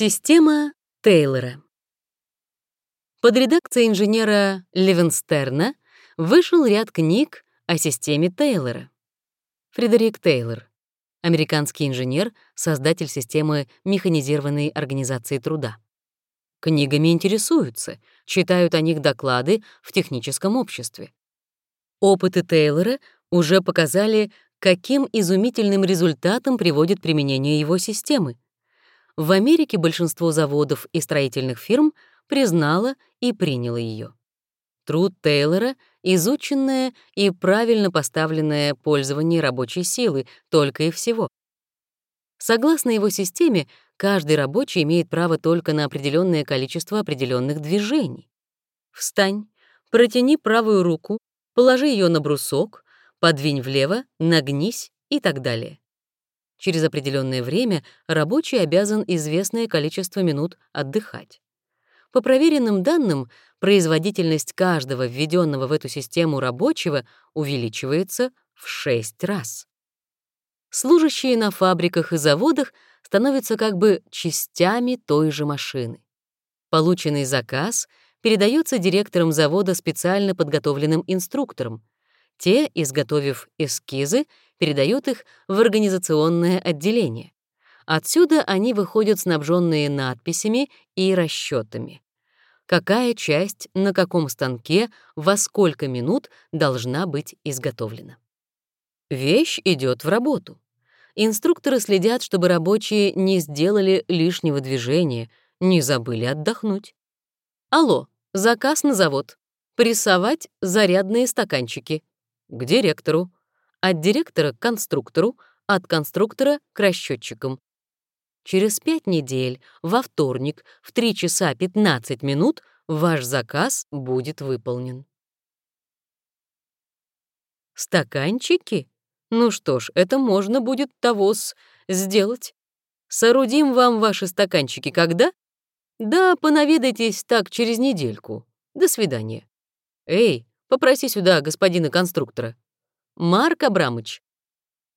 Система Тейлора. Под редакцией инженера Левенстерна вышел ряд книг о системе Тейлора. Фредерик Тейлор, американский инженер, создатель системы механизированной организации труда. Книгами интересуются, читают о них доклады в техническом обществе. Опыты Тейлора уже показали, каким изумительным результатом приводит применение его системы — в Америке большинство заводов и строительных фирм признало и приняло ее. Труд Тейлора — изученное и правильно поставленное пользование рабочей силы только и всего. Согласно его системе, каждый рабочий имеет право только на определенное количество определенных движений. Встань, протяни правую руку, положи ее на брусок, подвинь влево, нагнись и так далее. Через определенное время рабочий обязан известное количество минут отдыхать. По проверенным данным, производительность каждого введенного в эту систему рабочего увеличивается в 6 раз. Служащие на фабриках и заводах становятся как бы частями той же машины. Полученный заказ передается директорам завода специально подготовленным инструкторам. Те, изготовив эскизы, передают их в организационное отделение. Отсюда они выходят снабженные надписями и расчетами. Какая часть на каком станке во сколько минут должна быть изготовлена. Вещь идет в работу. Инструкторы следят, чтобы рабочие не сделали лишнего движения, не забыли отдохнуть. Алло, заказ на завод. Прессовать зарядные стаканчики. К директору от директора к конструктору, от конструктора к расчетчикам. Через пять недель, во вторник, в 3 часа 15 минут ваш заказ будет выполнен. Стаканчики? Ну что ж, это можно будет того с сделать. Соорудим вам ваши стаканчики когда? Да, понаведайтесь так через недельку. До свидания. Эй, попроси сюда господина конструктора. Марк Абрамыч.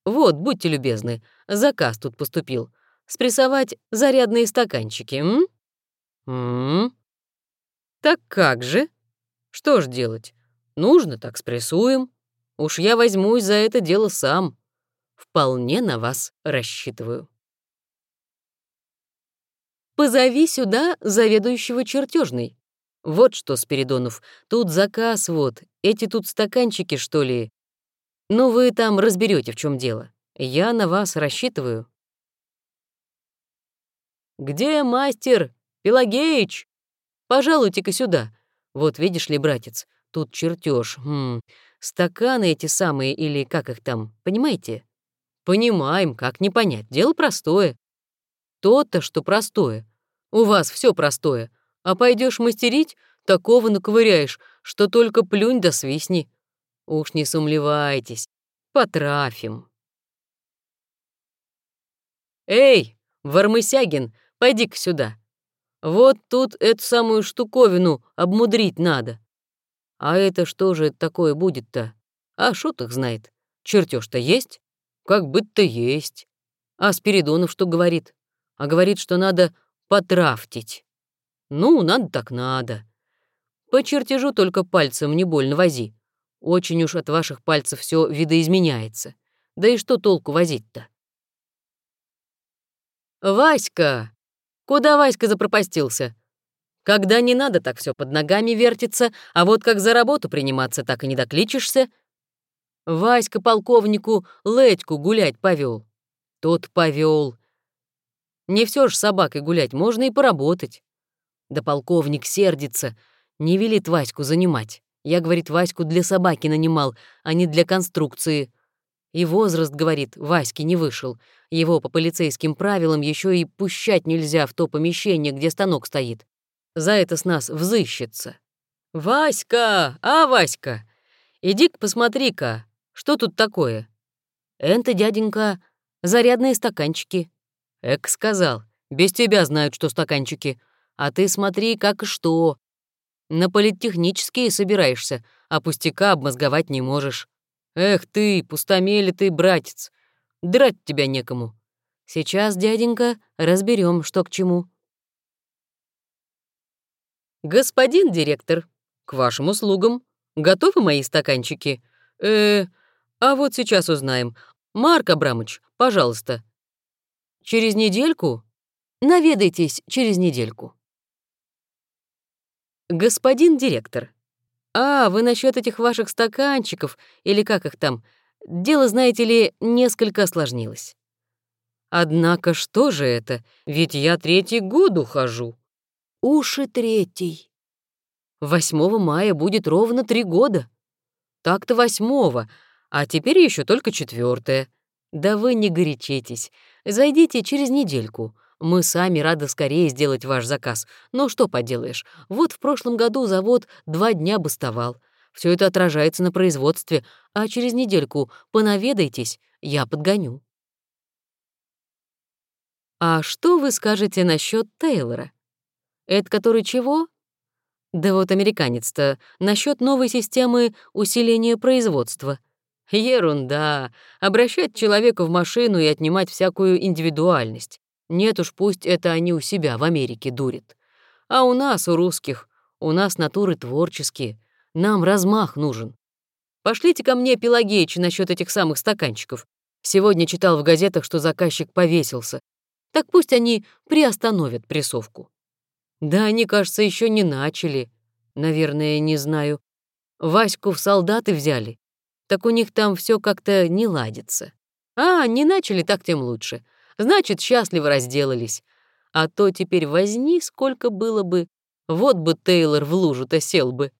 Вот, будьте любезны, заказ тут поступил. Спрессовать зарядные стаканчики, м? М? Так как же? Что ж делать? Нужно, так спрессуем. Уж я возьмусь за это дело сам. Вполне на вас рассчитываю. Позови сюда заведующего чертежной. Вот что, Спиридонов, тут заказ вот, эти тут стаканчики, что ли, ну, вы там разберете, в чем дело. Я на вас рассчитываю. Где мастер? Пелагеич? Пожалуйте-ка сюда. Вот видишь ли, братец, тут чертеж. Хм, стаканы эти самые или как их там, понимаете? Понимаем, как не понять. Дело простое. То-то, что простое. У вас все простое. А пойдешь мастерить, такого наковыряешь, что только плюнь да свистни. Уж не сумлевайтесь, потрафим. Эй, Вармысягин, пойди-ка сюда. Вот тут эту самую штуковину обмудрить надо. А это что же такое будет-то? А шут их знает. Чертеж-то есть? Как быть-то есть. А Спиридонов что говорит? А говорит, что надо потрафтить. Ну, надо так надо. По чертежу только пальцем не больно вози. Очень уж от ваших пальцев все видоизменяется. Да и что толку возить-то? «Васька! Куда Васька запропастился? Когда не надо, так все под ногами вертится, а вот как за работу приниматься, так и не докличешься. Васька полковнику Ледьку гулять повел. Тот повел. Не все ж собакой гулять, можно и поработать. Да полковник сердится, не велит Ваську занимать. Я, говорит, Ваську для собаки нанимал, а не для конструкции. И возраст, говорит, Ваське не вышел. Его по полицейским правилам еще и пущать нельзя в то помещение, где станок стоит. За это с нас взыщется. «Васька! А, Васька! Иди-ка посмотри-ка, что тут такое?» «Это, дяденька, зарядные стаканчики». Эк сказал, без тебя знают, что стаканчики. А ты смотри, как и что. На политехнические собираешься, а пустяка обмозговать не можешь. Эх ты, пустомели ты, братец, драть тебя некому. Сейчас, дяденька, разберем, что к чему. Господин директор, к вашим услугам. Готовы мои стаканчики? Э, а вот сейчас узнаем. Марк Абрамович, пожалуйста. Через недельку? Наведайтесь через недельку. Господин директор. А, вы насчет этих ваших стаканчиков, или как их там? Дело, знаете ли, несколько осложнилось. Однако что же это? Ведь я третий год ухожу. Уши третий. 8 мая будет ровно три года. Так-то восьмого, а теперь еще только четвертое. Да вы не горячитесь. Зайдите через недельку. Мы сами рады скорее сделать ваш заказ. Но что поделаешь, вот в прошлом году завод два дня бастовал. Все это отражается на производстве, а через недельку понаведайтесь, я подгоню. А что вы скажете насчет Тейлора? Это который чего? Да вот американец-то насчет новой системы усиления производства. Ерунда. Обращать человека в машину и отнимать всякую индивидуальность. Нет уж, пусть это они у себя в Америке дурят. А у нас, у русских, у нас натуры творческие. Нам размах нужен. Пошлите ко мне Пелагеич насчет этих самых стаканчиков. Сегодня читал в газетах, что заказчик повесился. Так пусть они приостановят прессовку. Да они, кажется, еще не начали. Наверное, не знаю. Ваську в солдаты взяли. Так у них там все как-то не ладится. А, не начали, так тем лучше. Значит, счастливо разделались. А то теперь возни, сколько было бы. Вот бы Тейлор в лужу-то сел бы.